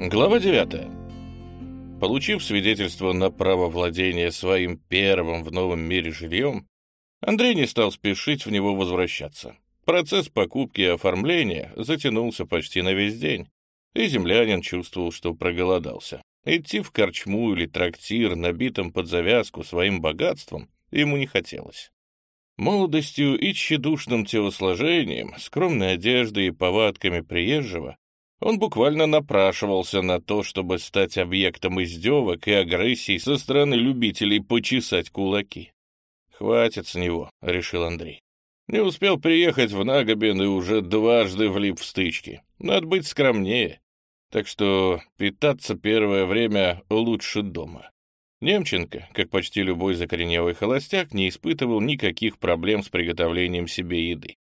Глава 9. Получив свидетельство на право владения своим первым в новом мире жильем, Андрей не стал спешить в него возвращаться. Процесс покупки и оформления затянулся почти на весь день, и землянин чувствовал, что проголодался. Идти в корчму или трактир, набитым под завязку своим богатством, ему не хотелось. Молодостью и тщедушным телосложением, скромной одеждой и повадками приезжего он буквально напрашивался на то, чтобы стать объектом издевок и агрессий со стороны любителей почесать кулаки. «Хватит с него», — решил Андрей. Не успел приехать в Нагобин и уже дважды влип в стычки. Надо быть скромнее. Так что питаться первое время лучше дома. Немченко, как почти любой закоренелый холостяк, не испытывал никаких проблем с приготовлением себе еды.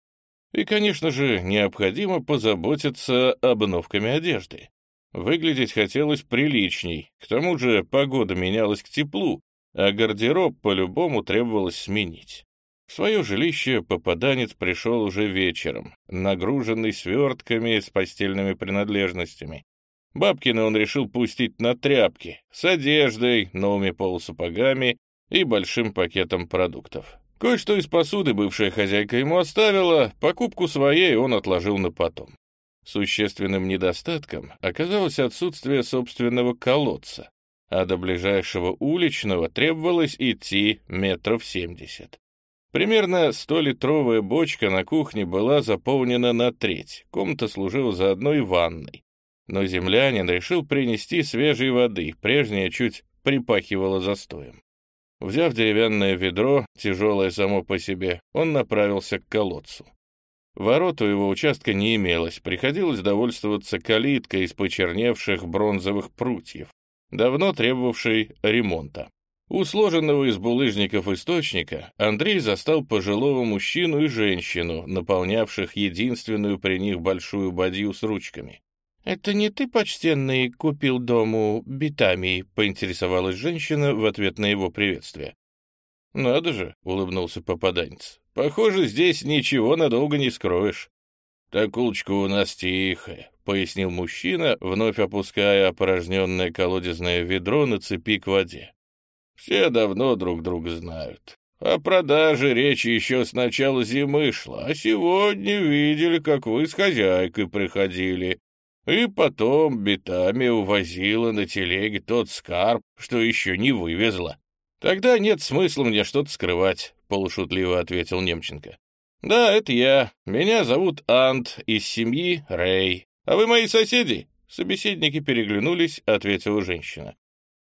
И, конечно же, необходимо позаботиться обновками одежды. Выглядеть хотелось приличней, к тому же погода менялась к теплу, а гардероб по-любому требовалось сменить. В свое жилище попаданец пришел уже вечером, нагруженный свертками с постельными принадлежностями. Бабкина он решил пустить на тряпки, с одеждой, новыми полусапогами и большим пакетом продуктов. Кое-что из посуды бывшая хозяйка ему оставила, покупку своей он отложил на потом. Существенным недостатком оказалось отсутствие собственного колодца, а до ближайшего уличного требовалось идти метров семьдесят. Примерно столитровая бочка на кухне была заполнена на треть, комната служила заодно и ванной. Но землянин решил принести свежей воды, прежняя чуть припахивала застоем. Взяв деревянное ведро, тяжелое само по себе, он направился к колодцу. Ворот у его участка не имелось, приходилось довольствоваться калиткой из почерневших бронзовых прутьев, давно требовавшей ремонта. У сложенного из булыжников источника Андрей застал пожилого мужчину и женщину, наполнявших единственную при них большую бадью с ручками. «Это не ты, почтенный, купил дому битами?» — поинтересовалась женщина в ответ на его приветствие. «Надо же», — улыбнулся попаданец. «Похоже, здесь ничего надолго не скроешь». «Такулочка у нас тихая», — пояснил мужчина, вновь опуская опорожненное колодезное ведро на цепи к воде. «Все давно друг друга знают. О продаже речи еще с начала зимы шла, а сегодня видели, как вы с хозяйкой приходили. И потом битами увозила на телеге тот скарб, что еще не вывезла. Тогда нет смысла мне что-то скрывать, — полушутливо ответил Немченко. Да, это я. Меня зовут Ант, из семьи Рэй. А вы мои соседи? Собеседники переглянулись, ответила женщина.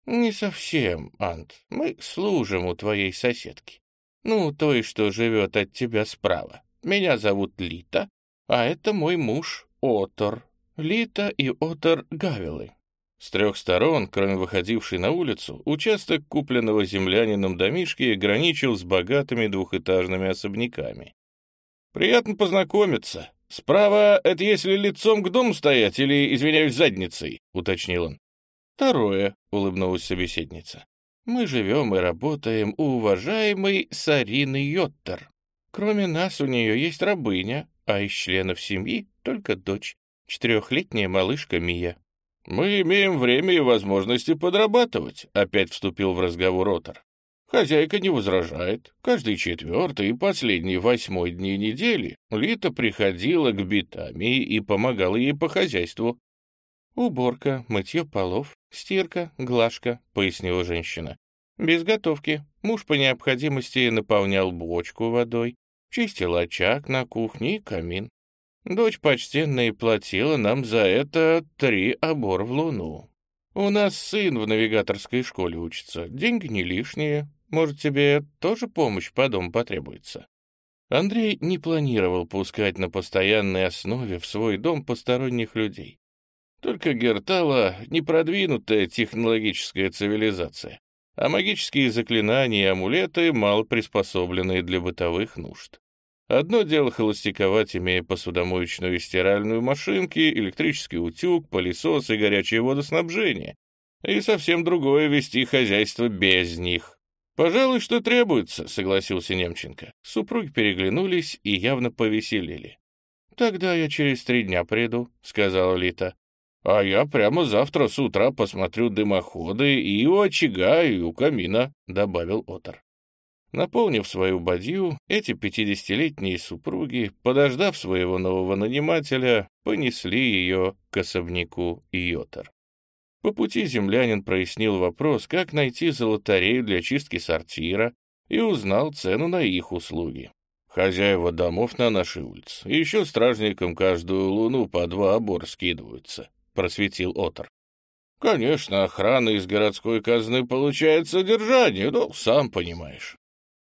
«Не совсем, Ант. Мы служим у твоей соседки. Ну, той, что живет от тебя справа. Меня зовут Лита, а это мой муж Отор. Лита и Отор Гавилы. С трех сторон, кроме выходившей на улицу, участок купленного землянином домишки граничил с богатыми двухэтажными особняками. «Приятно познакомиться. Справа — это если лицом к дому стоять или, извиняюсь, задницей», — уточнил он. «Второе», — улыбнулась собеседница. «Мы живем и работаем у уважаемой Сарины Йоттер. Кроме нас у нее есть рабыня, а из членов семьи только дочь четырехлетняя малышка Мия. «Мы имеем время и возможности подрабатывать», — опять вступил в разговор Отор. Хозяйка не возражает. Каждый четвертый и последний восьмой дни недели Лита приходила к битами и помогала ей по хозяйству. «Уборка, мытье полов, стирка, глажка», — пояснила женщина. «Без готовки. Муж по необходимости наполнял бочку водой, чистил очаг на кухне и камин. Дочь почтенная платила нам за это три обор в луну. У нас сын в навигаторской школе учится, деньги не лишние. Может, тебе тоже помощь по дому потребуется?» Андрей не планировал пускать на постоянной основе в свой дом посторонних людей. Только Гертала — непродвинутая технологическая цивилизация, а магические заклинания и амулеты мало приспособленные для бытовых нужд. Одно дело холостяковать, имея посудомоечную и стиральную машинки, электрический утюг, пылесос и горячее водоснабжение. И совсем другое вести хозяйство без них. «Пожалуй, что требуется», — согласился Немченко. Супруги переглянулись и явно повеселели. «Тогда я через три дня приду», — сказала Лита. а я прямо завтра с утра посмотрю дымоходы и у очага, и у камина», — добавил Отор. Наполнив свою бадью, эти пятидесятилетние супруги, подождав своего нового нанимателя, понесли ее к особняку Йотар. По пути землянин прояснил вопрос, как найти золотарею для чистки сортира, и узнал цену на их услуги. Хозяева домов на нашей улице еще стражникам каждую луну по два обора скидываются, — просветил Отор. Конечно, охрана из городской казны получает содержание, но сам понимаешь.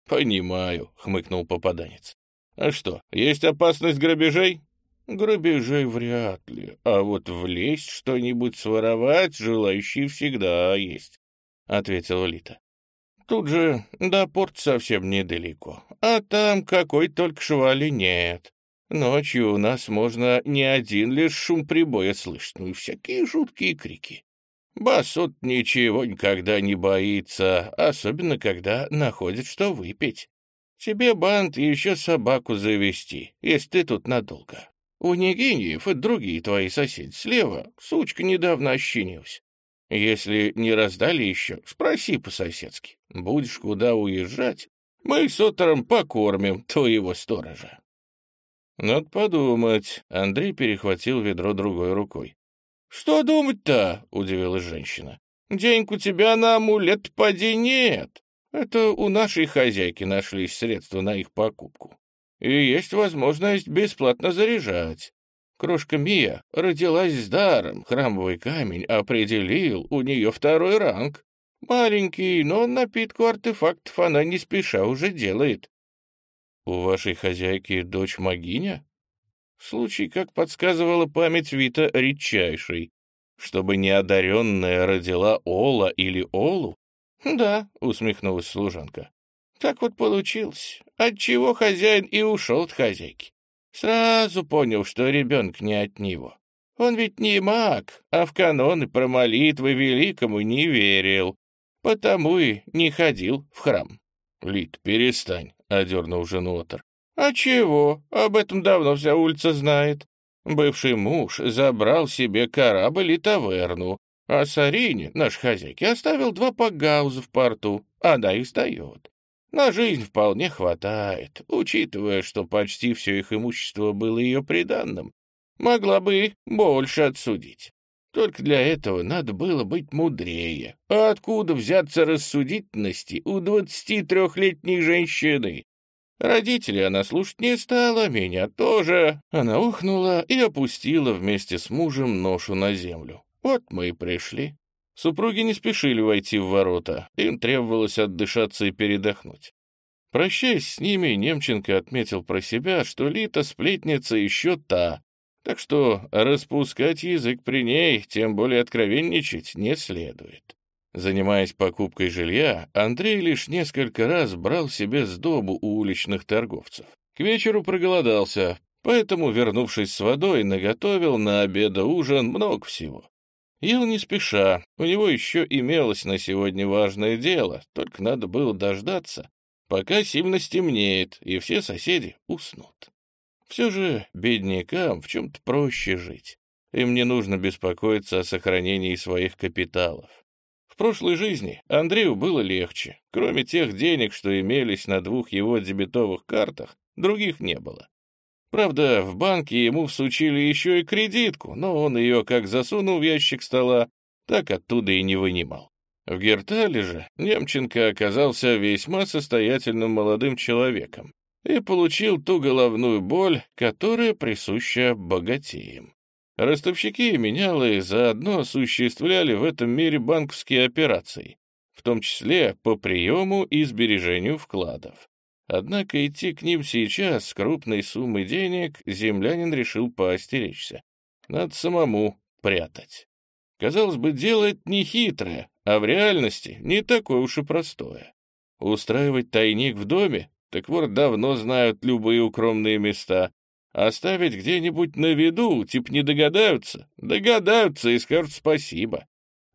Понимаю, — хмыкнул попаданец. А что, есть опасность грабежей? Грабежей вряд ли, а вот влезть что-нибудь своровать желающие всегда есть, — ответила Лита. Тут же до порта совсем недалеко, а там какой только швали нет. Ночью у нас можно не один лишь шум прибоя слышать, ну и всякие жуткие крики. Басут ничего никогда не боится, особенно когда находит что выпить. Тебе, бант, еще собаку завести, если ты тут надолго. У Нигиньев и другие твои соседи слева сучка недавно ощенилась. Если не раздали еще, спроси по-соседски. Будешь куда уезжать, мы с Отором покормим твоего сторожа. Надо подумать. Андрей перехватил ведро другой рукой. Что думать-то? Удивилась женщина. Денег у тебя на амулет поди нет. Это у нашей хозяйки нашлись средства на их покупку. И есть возможность бесплатно заряжать. Крошка Мия родилась с даром, храмовый камень определил у нее второй ранг. Маленький, но напитку артефактов она не спеша уже делает. У вашей хозяйки дочь могиня? Случай, как подсказывала память Вита, редчайший. Чтобы неодаренная родила Ола или Олу? Да, усмехнулась служанка. Так вот получилось. Отчего хозяин и ушел от хозяйки. Сразу понял, что ребенок не от него. Он ведь не маг, а в каноны про молитвы великому не верил, потому и не ходил в храм. — Лид, перестань, — одернул жену Отор. — А чего? Об этом давно вся улица знает. Бывший муж забрал себе корабль и таверну, а Сарине, наш хозяйке, оставил два погауза в порту. Она их сдает. На жизнь вполне хватает, учитывая, что почти все их имущество было ее приданным. Могла бы больше отсудить. Только для этого надо было быть мудрее. А откуда взяться рассудительности у двадцати трехлетней женщины? Родителей она слушать не стала, меня тоже. Она ухнула и опустила вместе с мужем ношу на землю. Вот мы и пришли. Супруги не спешили войти в ворота, им требовалось отдышаться и передохнуть. Прощаясь с ними, Немченко отметил про себя, что Лита сплетница еще та, так что распускать язык при ней, тем более откровенничать, не следует. Занимаясь покупкой жилья, Андрей лишь несколько раз брал себе сдобу у уличных торговцев. К вечеру проголодался, поэтому, вернувшись с водой, наготовил на обед ужин много всего. Ел не спеша, у него еще имелось на сегодня важное дело, только надо было дождаться, пока сильно стемнеет, и все соседи уснут. Все же беднякам в чем-то проще жить. Им не нужно беспокоиться о сохранении своих капиталов. В прошлой жизни Андрею было легче. Кроме тех денег, что имелись на двух его дебетовых картах, других не было. Правда, в банке ему всучили еще и кредитку, но он ее как засунул в ящик стола, так оттуда и не вынимал. В Гертале же Немченко оказался весьма состоятельным молодым человеком и получил ту головную боль, которая присуща богатеям. Ростовщики и менялы заодно осуществляли в этом мире банковские операции, в том числе по приему и сбережению вкладов. Однако идти к ним сейчас с крупной суммой денег землянин решил поостеречься. Надо самому прятать. Казалось бы, дело не хитрое, а в реальности не такое уж и простое. Устраивать тайник в доме? Так вот, давно знают любые укромные места. Оставить где-нибудь на виду, тип не догадаются? Догадаются и скажут спасибо.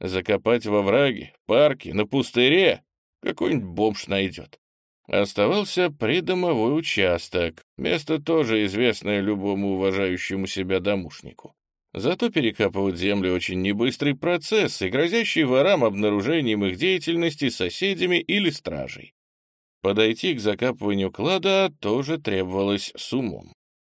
Закопать во враге, парке, на пустыре? Какой-нибудь бомж найдет. Оставался придомовой участок, место тоже известное любому уважающему себя домушнику. Зато перекапывать землю очень небыстрый процесс и грозящий ворам обнаружением их деятельности соседями или стражей. Подойти к закапыванию клада тоже требовалось с умом.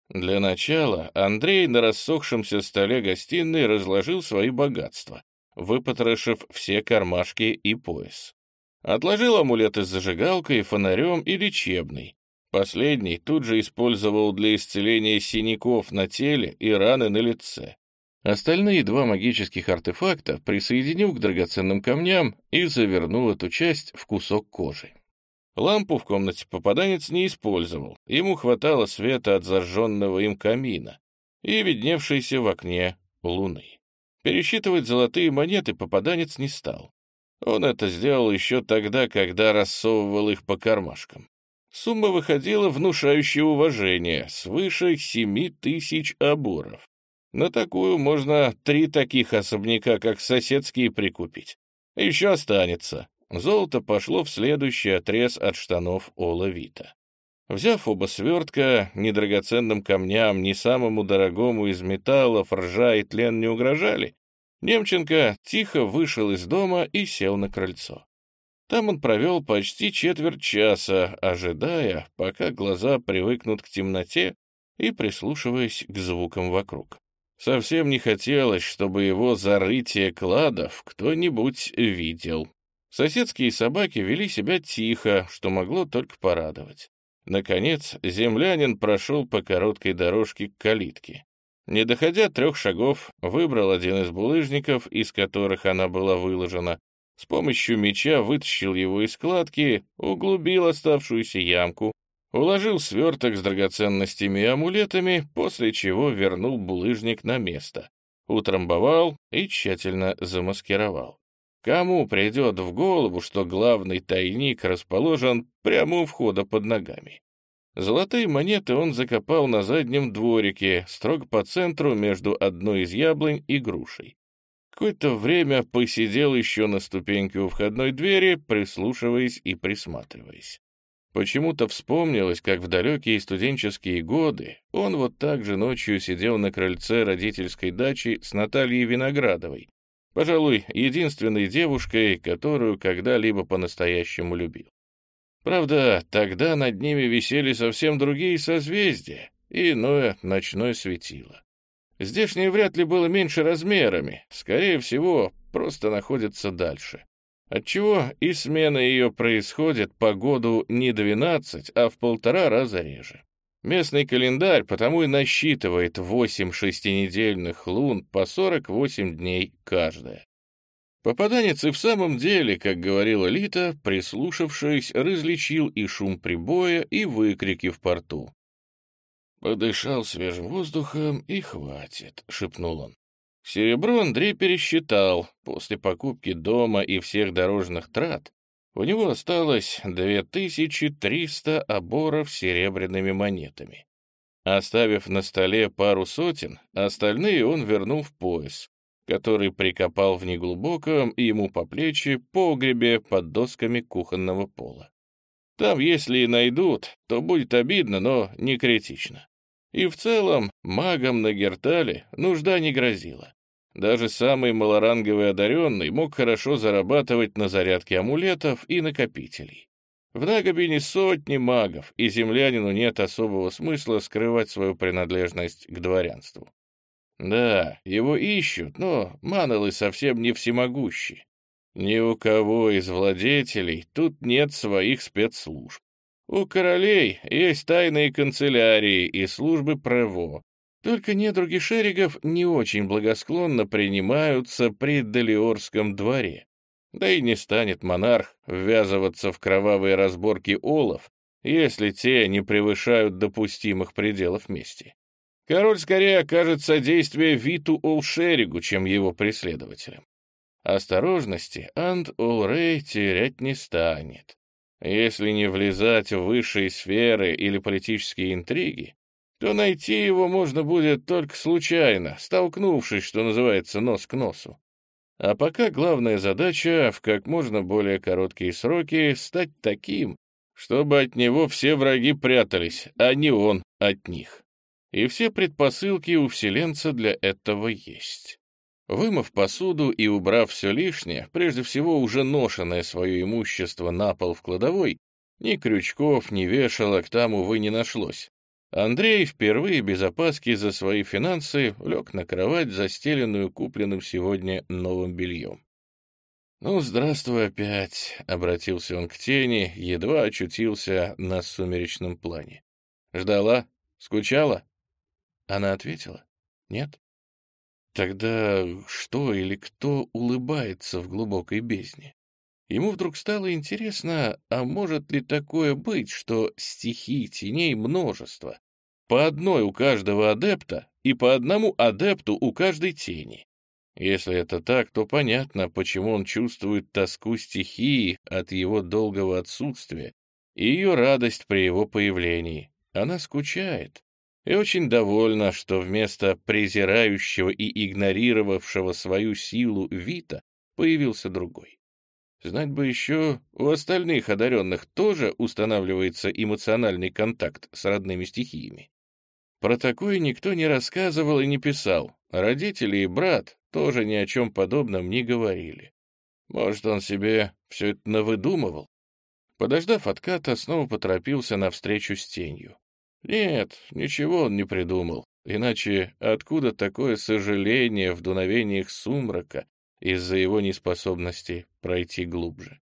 Для начала Андрей на рассохшемся столе гостиной разложил свои богатства, выпотрошив все кармашки и пояс. Отложил амулеты с зажигалкой, фонарем и лечебный. Последний тут же использовал для исцеления синяков на теле и раны на лице. Остальные два магических артефакта присоединил к драгоценным камням и завернул эту часть в кусок кожи. Лампу в комнате попаданец не использовал, ему хватало света от зажженного им камина и видневшейся в окне луны. Пересчитывать золотые монеты попаданец не стал. Он это сделал еще тогда, когда рассовывал их по кармашкам. Сумма выходила внушающее уважение, свыше семи тысяч оборов. На такую можно три таких особняка, как соседские, прикупить. Еще останется. Золото пошло в следующий отрез от штанов Ола Вита. Взяв оба свертка, ни драгоценным камням, ни самому дорогому из металлов ржа и тлен не угрожали, Немченко тихо вышел из дома и сел на крыльцо. Там он провел почти четверть часа, ожидая, пока глаза привыкнут к темноте и прислушиваясь к звукам вокруг. Совсем не хотелось, чтобы его зарытие кладов кто-нибудь видел. Соседские собаки вели себя тихо, что могло только порадовать. Наконец, землянин прошел по короткой дорожке к калитке. Не доходя трех шагов, выбрал один из булыжников, из которых она была выложена, с помощью меча вытащил его из складки, углубил оставшуюся ямку, уложил сверток с драгоценностями и амулетами, после чего вернул булыжник на место, утрамбовал и тщательно замаскировал. Кому придет в голову, что главный тайник расположен прямо у входа под ногами? Золотые монеты он закопал на заднем дворике, строго по центру между одной из яблонь и грушей. Какое-то время посидел еще на ступеньке у входной двери, прислушиваясь и присматриваясь. Почему-то вспомнилось, как в далекие студенческие годы он вот так же ночью сидел на крыльце родительской дачи с Натальей Виноградовой, пожалуй, единственной девушкой, которую когда-либо по-настоящему любил. Правда, тогда над ними висели совсем другие созвездия и иное ночное светило. Здешнее вряд ли было меньше размерами, скорее всего, просто находится дальше. Отчего и смена ее происходит по году не 12, а в полтора раза реже. Местный календарь потому и насчитывает 8 шестинедельных лун по 48 дней каждая. Попаданец и в самом деле, как говорила Лита, прислушавшись, различил и шум прибоя, и выкрики в порту. «Подышал свежим воздухом, и хватит», — шепнул он. Серебро Андрей пересчитал. После покупки дома и всех дорожных трат у него осталось 2300 оборов серебряными монетами. Оставив на столе пару сотен, остальные он вернул в пояс, который прикопал в неглубоком ему по плечи погребе под досками кухонного пола. Там, если и найдут, то будет обидно, но не критично. И в целом магам на Гертале нужда не грозила. Даже самый малоранговый одаренный мог хорошо зарабатывать на зарядке амулетов и накопителей. В Нагобине сотни магов, и землянину нет особого смысла скрывать свою принадлежность к дворянству. Да, его ищут, но манолы совсем не всемогущи. Ни у кого из владетелей тут нет своих спецслужб. У королей есть тайные канцелярии и службы ПРЭВО. Только недруги шеригов не очень благосклонно принимаются при Далиорском дворе. Да и не станет монарх ввязываться в кровавые разборки олов, если те не превышают допустимых пределов мести. Король скорее окажет содействие Виту Олшеригу, чем его преследователям. Осторожности Анд Олрей терять не станет. Если не влезать в высшие сферы или политические интриги, то найти его можно будет только случайно, столкнувшись, что называется, нос к носу. А пока главная задача — в как можно более короткие сроки стать таким, чтобы от него все враги прятались, а не он от них. И все предпосылки у вселенца для этого есть. Вымыв посуду и убрав все лишнее, прежде всего уже ношенное свое имущество на пол в кладовой, ни крючков, ни вешалок там, увы, не нашлось. Андрей впервые без опаски за свои финансы лег на кровать, застеленную купленным сегодня новым бельем. «Ну, здравствуй опять», — обратился он к тени, едва очутился на сумеречном плане. «Ждала? Скучала?» Она ответила, «Нет». Тогда что или кто улыбается в глубокой бездне? Ему вдруг стало интересно, а может ли такое быть, что стихий теней множество, по одной у каждого адепта и по одному адепту у каждой тени? Если это так, то понятно, почему он чувствует тоску стихии от его долгого отсутствия и ее радость при его появлении. Она скучает и очень довольна, что вместо презирающего и игнорировавшего свою силу Вита появился другой. Знать бы еще, у остальных одаренных тоже устанавливается эмоциональный контакт с родными стихиями. Про такое никто не рассказывал и не писал. Родители и брат тоже ни о чем подобном не говорили. Может, он себе все это навыдумывал? Подождав отката, снова поторопился навстречу с тенью. Нет, ничего он не придумал, иначе откуда такое сожаление в дуновениях сумрака из-за его неспособности пройти глубже?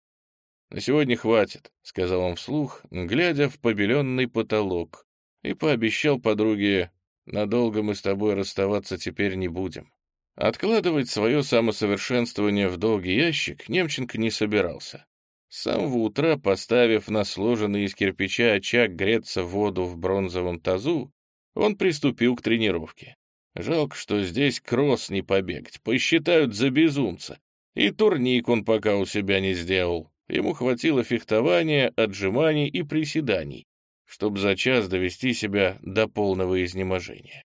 «На сегодня хватит», — сказал он вслух, глядя в побеленный потолок, и пообещал подруге, «надолго мы с тобой расставаться теперь не будем». Откладывать свое самосовершенствование в долгий ящик Немченко не собирался. С самого утра, поставив на сложенный из кирпича очаг греться воду в бронзовом тазу, он приступил к тренировке. Жалко, что здесь кросс не побегать, посчитают за безумца. И турник он пока у себя не сделал. Ему хватило фехтования, отжиманий и приседаний, чтобы за час довести себя до полного изнеможения.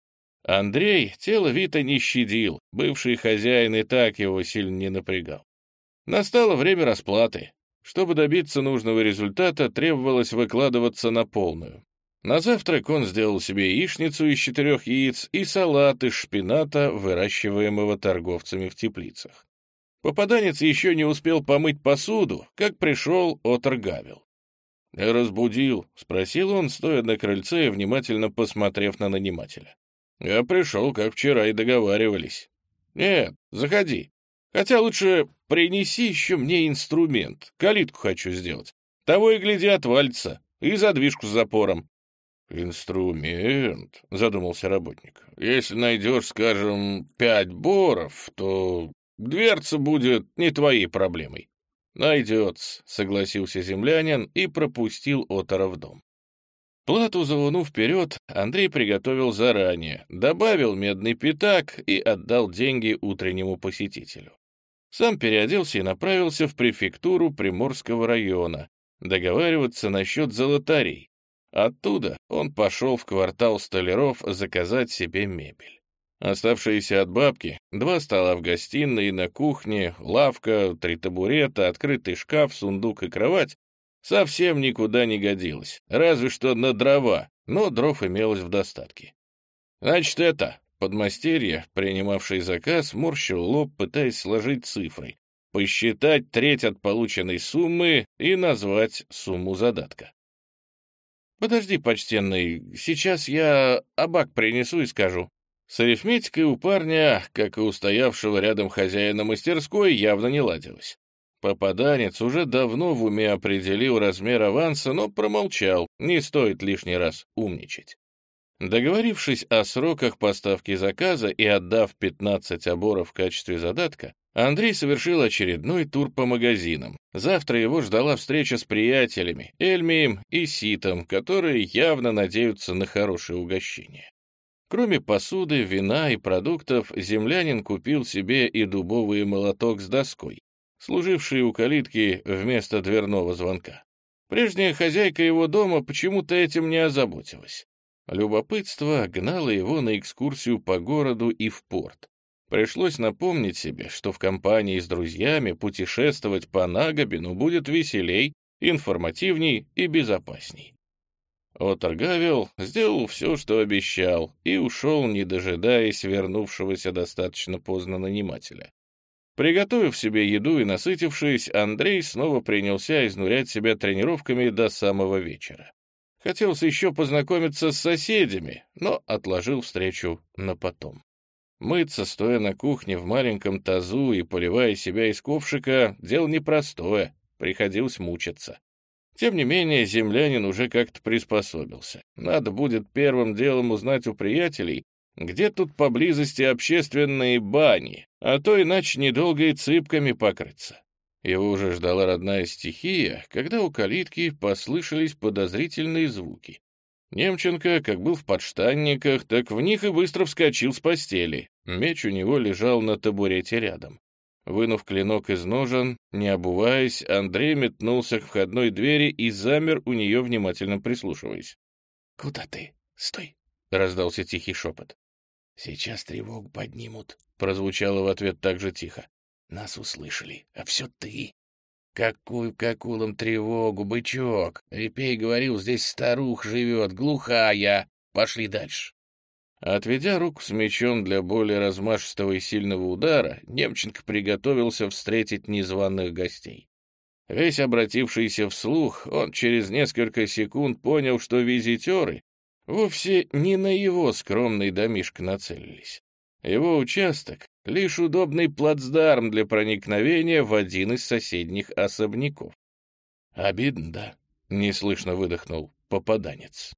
Андрей тело Вита не щадил, бывший хозяин и так его сильно не напрягал. Настало время расплаты. Чтобы добиться нужного результата, требовалось выкладываться на полную. На завтрак он сделал себе яичницу из четырех яиц и салат из шпината, выращиваемого торговцами в теплицах. Попаданец еще не успел помыть посуду, как пришел Отор Гавел. «Не разбудил?» — спросил он, стоя на крыльце и внимательно посмотрев на нанимателя. «Я пришел, как вчера и договаривались». «Нет, заходи. Хотя лучше принеси еще мне инструмент. Калитку хочу сделать. Того и гляди отвалится. И задвижку с запором. «Инструмент», — задумался работник. «Если найдешь, скажем, пять боров, то дверца будет не твоей проблемой». «Найдется», — согласился землянин и пропустил Отора в дом. Плату за луну вперед Андрей приготовил заранее, добавил медный пятак и отдал деньги утреннему посетителю. Сам переоделся и направился в префектуру Приморского района, договариваться насчет золотарей. Оттуда он пошел в квартал столяров заказать себе мебель. Оставшиеся от бабки, два стола в гостиной и на кухне, лавка, три табурета, открытый шкаф, сундук и кровать совсем никуда не годилось, разве что на дрова, но дров имелось в достатке. Значит, это Подмастерье, принимавший заказ, морщил лоб, пытаясь сложить цифры, посчитать треть от полученной суммы и назвать сумму задатка. «Подожди, почтенный, сейчас я абак принесу и скажу». С арифметикой у парня, как и у стоявшего рядом хозяина мастерской, явно не ладилось. Попаданец уже давно в уме определил размер аванса, но промолчал, не стоит лишний раз умничать. Договорившись о сроках поставки заказа и отдав 15 оборов в качестве задатка, Андрей совершил очередной тур по магазинам. Завтра его ждала встреча с приятелями, Эльмием и Ситом, которые явно надеются на хорошее угощение. Кроме посуды, вина и продуктов, землянин купил себе и дубовый молоток с доской, служивший у калитки вместо дверного звонка. Прежняя хозяйка его дома почему-то этим не озаботилась. Любопытство гнало его на экскурсию по городу и в порт. Пришлось напомнить себе, что в компании с друзьями путешествовать по Нагобину будет веселей, информативней и безопасней. Отор Гавел сделал все, что обещал, и ушел, не дожидаясь вернувшегося достаточно поздно нанимателя. Приготовив себе еду и насытившись, Андрей снова принялся изнурять себя тренировками до самого вечера. Хотелось еще познакомиться с соседями, но отложил встречу на потом. Мыться, стоя на кухне в маленьком тазу и поливая себя из ковшика, дело непростое, приходилось мучиться. Тем не менее, землянин уже как-то приспособился. Надо будет первым делом узнать у приятелей, где тут поблизости общественные бани, а то иначе недолго и цыпками покрыться. Его уже ждала родная стихия, когда у калитки послышались подозрительные звуки. Немченко, как был в подштанниках, так в них и быстро вскочил с постели. Меч у него лежал на табурете рядом. Вынув клинок из ножен, не обуваясь, Андрей метнулся к входной двери и замер у нее, внимательно прислушиваясь. «Куда ты? Стой!» — раздался тихий шепот. «Сейчас тревогу поднимут», — прозвучало в ответ так же тихо. Нас услышали, а все ты. Какую какулом тревогу, бычок. Репей говорил, здесь старух живет, глухая. Пошли дальше. Отведя руку с мечом для более размашистого и сильного удара, Немченко приготовился встретить незваных гостей. Весь обратившийся вслух, он через несколько секунд понял, что визитеры вовсе не на его скромный домишко нацелились. Его участок — лишь удобный плацдарм для проникновения в один из соседних особняков. «Обидно, да?» — неслышно выдохнул попаданец.